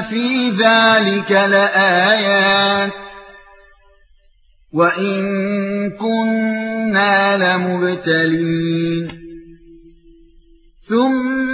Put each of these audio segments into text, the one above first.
فِي ذَلِكَ لَآيَاتٍ وَإِن كُنَّا لَمُبْتَلِينَ ثُمَّ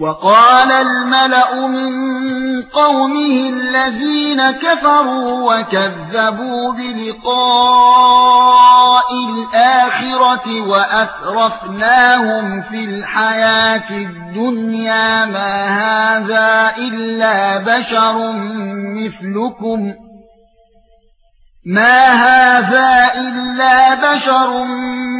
وَقَالَ الْمَلَأُ مِنْ قَوْمِهِ الَّذِينَ كَفَرُوا وَكَذَّبُوا بِلِقَاءِ الْآخِرَةِ وَأَتْرَفْنَاهُمْ فِي الْحَيَاةِ الدُّنْيَا مَا هَذَا إِلَّا بَشَرٌ مِثْلُكُمْ مَا هَذَا إِلَّا بَشَرٌ مِثْلُكُمْ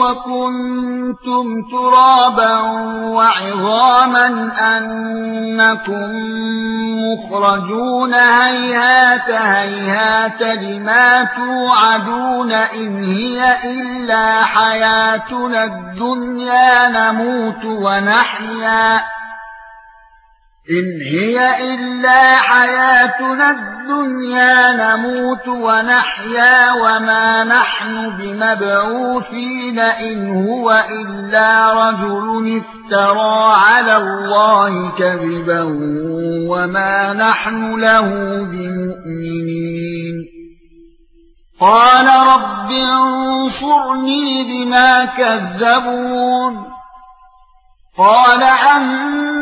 وَكُنتُمْ تُرَابًا وَعِظَامًا أَنَّكُمْ مُخْرَجُونَ هَيْهَاتَ هَيْهَاتَ لِمَا تُوعَدُونَ إِنْ هِيَ إِلَّا حَيَاتُنَا الدُّنْيَا نَمُوتُ وَنَحْيَا إِنْ هِيَ إِلَّا حَيَاتُنَا الدُّنْيَا نَمُوتُ وَنَحْيَا وَمَا نَحْنُ بِمَبْعُوثِينَ إِنْ هُوَ إِلَّا رَجُلٌ افْتَرَى عَلَى اللَّهِ كَذِبًا وَمَا نَحْنُ لَهُ بِمُؤْمِنِينَ قَالَ رَبِّ انصُرْنِي بِمَا كَذَّبُونِ قَالَ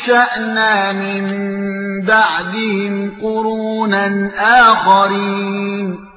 أَنشَأْنَا مِن بَعْدِهِمْ قُرُونًا آخَرِينَ